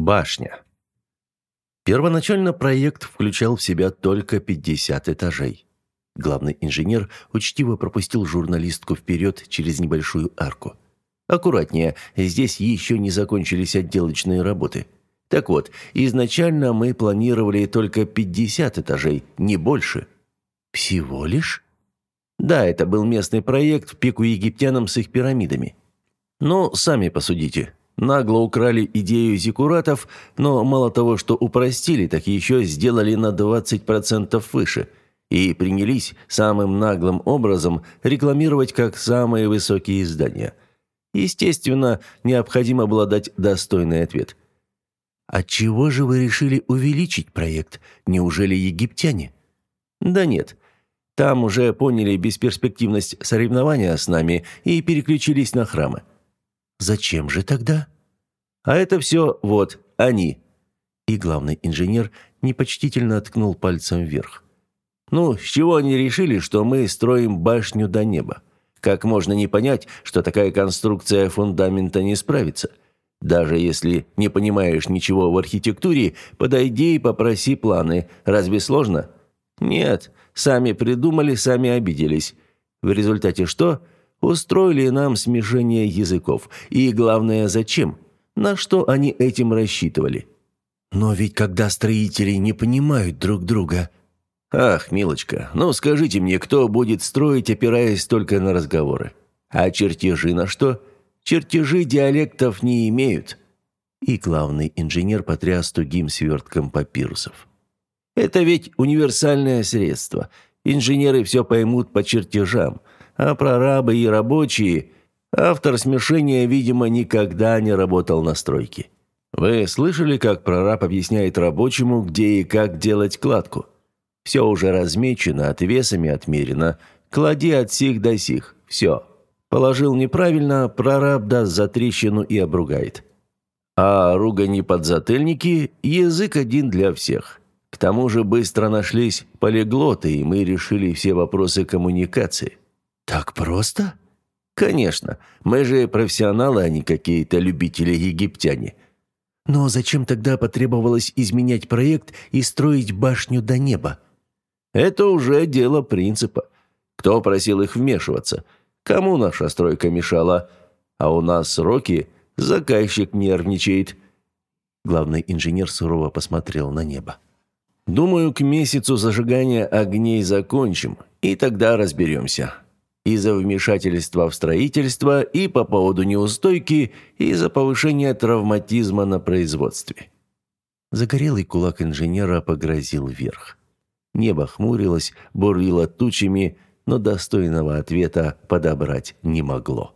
Башня. Первоначально проект включал в себя только 50 этажей. Главный инженер учтиво пропустил журналистку вперед через небольшую арку. Аккуратнее, здесь еще не закончились отделочные работы. Так вот, изначально мы планировали только 50 этажей, не больше. Всего лишь? Да, это был местный проект в пику египтянам с их пирамидами. Но сами посудите. Нагло украли идею зиккуратов, но мало того, что упростили, так еще сделали на 20% выше и принялись самым наглым образом рекламировать как самые высокие здания. Естественно, необходимо было дать достойный ответ. «Отчего же вы решили увеличить проект? Неужели египтяне?» «Да нет. Там уже поняли бесперспективность соревнования с нами и переключились на храмы. Зачем же тогда? А это все вот они. И главный инженер непочтительно ткнул пальцем вверх. Ну, с чего они решили, что мы строим башню до неба? Как можно не понять, что такая конструкция фундамента не справится? Даже если не понимаешь ничего в архитектуре, подойди и попроси планы. Разве сложно? Нет, сами придумали, сами обиделись. В результате что? Устроили нам смешение языков. И главное, зачем? На что они этим рассчитывали? Но ведь когда строители не понимают друг друга... Ах, милочка, ну скажите мне, кто будет строить, опираясь только на разговоры? А чертежи на что? Чертежи диалектов не имеют. И главный инженер потряс тугим свертком папирусов. Это ведь универсальное средство. Инженеры все поймут по чертежам – а прорабы и рабочие... Автор смешения, видимо, никогда не работал на стройке. Вы слышали, как прораб объясняет рабочему, где и как делать кладку? Все уже размечено, отвесами отмерено. Клади от сих до сих. Все. Положил неправильно, прораб даст за трещину и обругает. А ругани подзатыльники – язык один для всех. К тому же быстро нашлись полиглоты, и мы решили все вопросы коммуникации. «Так просто?» «Конечно. Мы же профессионалы, а не какие-то любители-египтяне». «Но зачем тогда потребовалось изменять проект и строить башню до неба?» «Это уже дело принципа. Кто просил их вмешиваться? Кому наша стройка мешала? А у нас сроки, заказчик нервничает». Главный инженер сурово посмотрел на небо. «Думаю, к месяцу зажигания огней закончим, и тогда разберемся и за вмешательство в строительство, и по поводу неустойки, и за повышение травматизма на производстве. Загорелый кулак инженера погрозил вверх. Небо хмурилось, бурлило тучами, но достойного ответа подобрать не могло.